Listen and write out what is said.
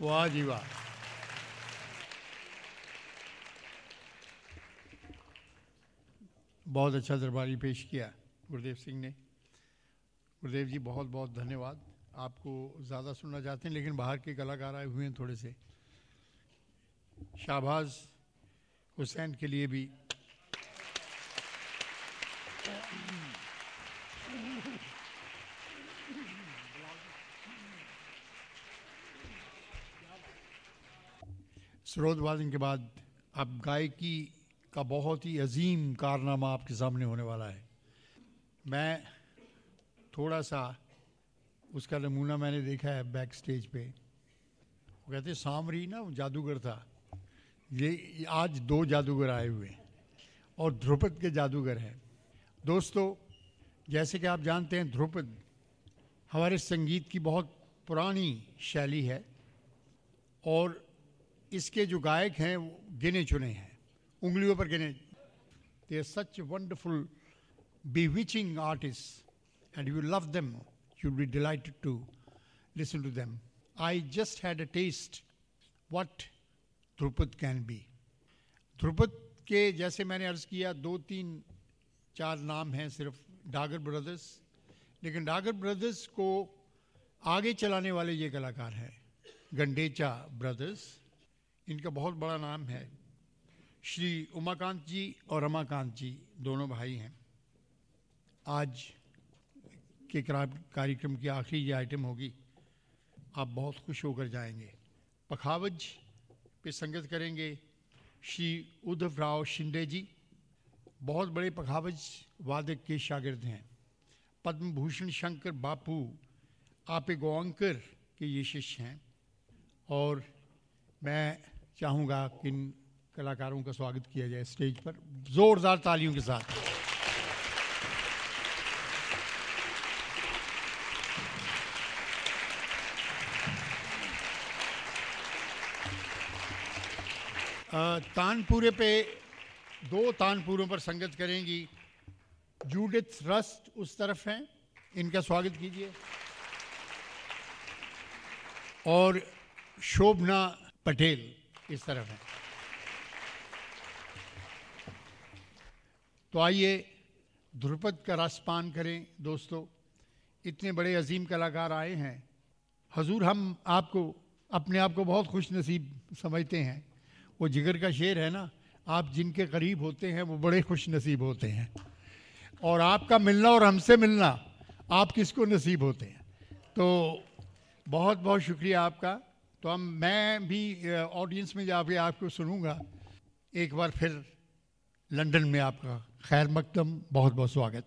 वाह जी वाह। बहुत अच्छा दरबारी पेश किया गुरुदेव सिंह ने। गुरुदेव जी बहुत बहुत धन्यवाद। आपको ज़्यादा सुनना चाहते हैं, लेकिन बाहर के कलाकार आए हुए हैं थोड़े से। शाहबाज हुसैन के लिए भी। सरोद वादन के बाद अब गायकी का बहुत ही अजीम कारनामा आपके सामने होने वाला है। मैं थोड़ा सा उसका नमूना मैंने देखा है बैक स्टेज पे। वो कहते सामरी ना जादूगर था। ये आज दो जादूगर आए हुए हैं और ध्रुपद के जादूगर हैं। दोस्तों, जैसे कि आप जानते हैं, ध्रुपद हमारे संगीत की बहुत पुरानी शैली है और इसके जो गायक हैं, वो गिने चुने हैं। उंगलियों पर गिने। They are such wonderful bewitching artists, and you love them, you'll be delighted to listen to them. I just had a taste what Dhrupad can be Dhrupad के, जैसे मैंने अर्ज़ किया, दो, तीन, चार नाम हैं सिर्फ़ डागर ब्रदर्स लेकिन डागर ब्रदर्स को आगे चलाने वाले ये कलाकार हैं गंडेचा ब्रदर्स इनका बहुत बड़ा नाम है। श्री उमाकांत जी और रमाकांत जी दोनों भाई हैं। आज के कार्यक्रम की आखिरी ये आइटम होगी। आप बहुत खुश होकर जाएँगे। पखावज पे संगत करेंगे। श्री उद्धव राव शिंदे जी, बहुत बड़े पखावज वादक के शागिर्द हैं। पद्म भूषण शंकर बापू, आपे गोवंकर के ये शिष्य हैं। और मैं चाहूँगा कि इन कलाकारों का स्वागत किया जाए स्टेज पर। ज़ोरदार तालियों के साथ। तानपुरे पे दो तानपुरों पर संगत करेंगी। जूडिथ रस्ट उस तरफ़ हैं, इनका स्वागत कीजिए। और शोभना पटेल। इस तरफ़ है तो आइए ध्रुपद का रसपान करें, दोस्तों। इतने बड़े अजीम कलाकार आए हैं। हजूर हम आपको, अपने आप को बहुत खुश नसीब समझते हैं। वो जिगर का शेर है ना, आप जिनके करीब होते हैं, वो बड़े खुश नसीब होते हैं। और आपका मिलना और हमसे मिलना, आप किसको नसीब होते हैं? तो बहुत बहुत शुक्रिया आपका। तो हम मैं भी ऑडियंस में जाके आपको सुनूँगा। एक बार फिर लंदन में आपका खैर मकदम बहुत बहुत स्वागत।